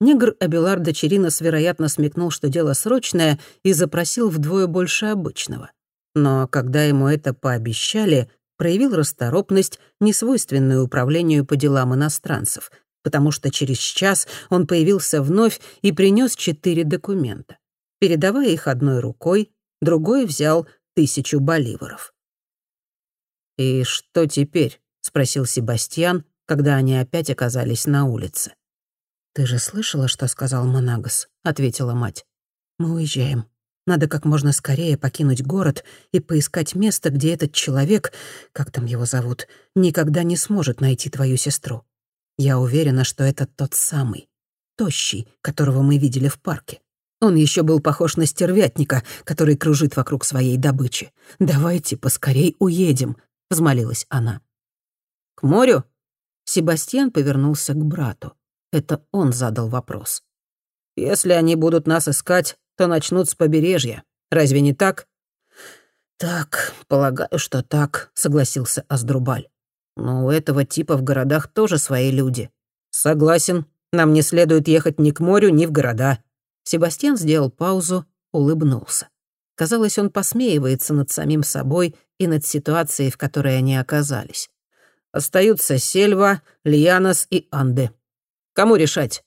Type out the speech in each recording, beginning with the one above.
Негр Абеларда Черинос, вероятно, смекнул, что дело срочное, и запросил вдвое больше обычного. Но когда ему это пообещали, проявил расторопность, несвойственную управлению по делам иностранцев, потому что через час он появился вновь и принес четыре документа. Передавая их одной рукой, другой взял тысячу боливаров. «И что теперь?» — спросил Себастьян, когда они опять оказались на улице. «Ты же слышала, что сказал Монагас?» — ответила мать. «Мы уезжаем. Надо как можно скорее покинуть город и поискать место, где этот человек, как там его зовут, никогда не сможет найти твою сестру. Я уверена, что это тот самый, тощий, которого мы видели в парке. Он еще был похож на стервятника, который кружит вокруг своей добычи. «Давайте поскорей уедем», — взмолилась она. «К морю?» Себастьян повернулся к брату. Это он задал вопрос. «Если они будут нас искать, то начнут с побережья. Разве не так?» «Так, полагаю, что так», — согласился Аздрубаль. «Но у этого типа в городах тоже свои люди». «Согласен. Нам не следует ехать ни к морю, ни в города». Себастьян сделал паузу, улыбнулся. Казалось, он посмеивается над самим собой и над ситуацией, в которой они оказались. Остаются Сельва, Лианос и Анде. Кому решать?»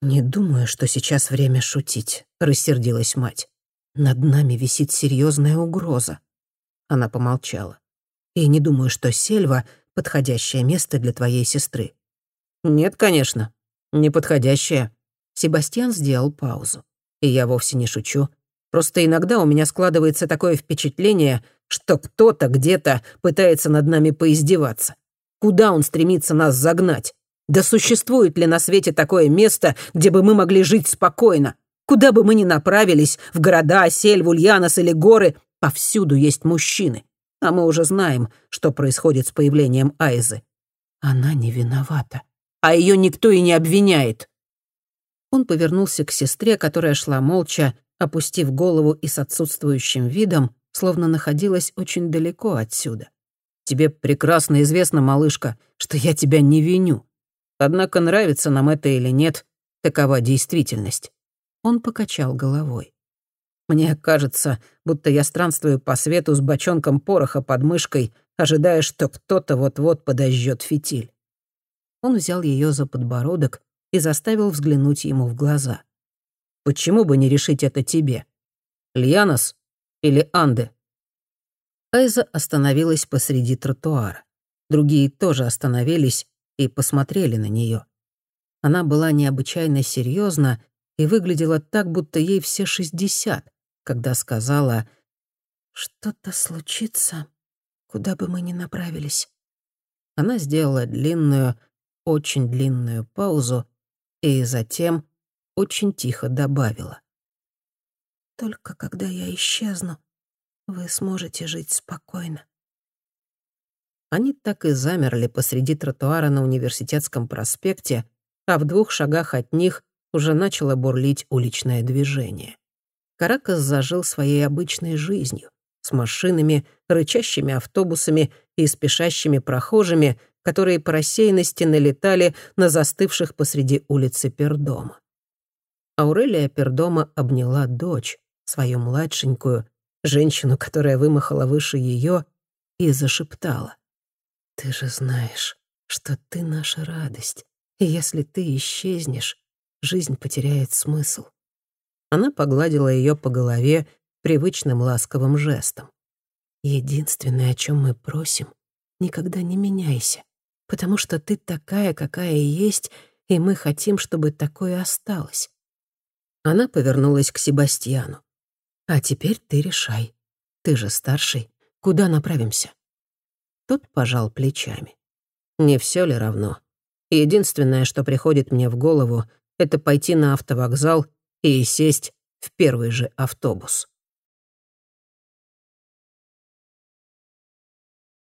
«Не думаю, что сейчас время шутить», — рассердилась мать. «Над нами висит серьезная угроза». Она помолчала. «И не думаю, что Сельва — подходящее место для твоей сестры». «Нет, конечно, неподходящее». Себастьян сделал паузу. И я вовсе не шучу. Просто иногда у меня складывается такое впечатление, что кто-то где-то пытается над нами поиздеваться. Куда он стремится нас загнать? Да существует ли на свете такое место, где бы мы могли жить спокойно? Куда бы мы ни направились, в города, сельву, Ульянос или горы, повсюду есть мужчины. А мы уже знаем, что происходит с появлением Айзы. Она не виновата. А ее никто и не обвиняет. Он повернулся к сестре, которая шла молча, опустив голову и с отсутствующим видом, словно находилась очень далеко отсюда. «Тебе прекрасно известно, малышка, что я тебя не виню. Однако нравится нам это или нет, такова действительность. Он покачал головой. Мне кажется, будто я странствую по свету с бочонком пороха под мышкой, ожидая, что кто-то вот-вот подожжет фитиль. Он взял ее за подбородок и заставил взглянуть ему в глаза. «Почему бы не решить это тебе? Льянос или Анде?» Айза остановилась посреди тротуара. Другие тоже остановились и посмотрели на нее. Она была необычайно серьезна и выглядела так, будто ей все шестьдесят, когда сказала «Что-то случится, куда бы мы ни направились». Она сделала длинную, очень длинную паузу и затем очень тихо добавила. «Только когда я исчезну, вы сможете жить спокойно». Они так и замерли посреди тротуара на университетском проспекте, а в двух шагах от них уже начало бурлить уличное движение. Каракас зажил своей обычной жизнью, с машинами, рычащими автобусами и спешащими прохожими, которые по рассеянности налетали на застывших посреди улицы Пердома. Аурелия Пердома обняла дочь, свою младшенькую, женщину, которая вымахала выше ее, и зашептала. Ты же знаешь, что ты наша радость, и если ты исчезнешь, жизнь потеряет смысл. Она погладила ее по голове привычным ласковым жестом. Единственное, о чем мы просим, никогда не меняйся, потому что ты такая, какая есть, и мы хотим, чтобы такое осталось. Она повернулась к Себастьяну. А теперь ты решай. Ты же старший. Куда направимся? Тот пожал плечами. «Не все ли равно? Единственное, что приходит мне в голову, это пойти на автовокзал и сесть в первый же автобус».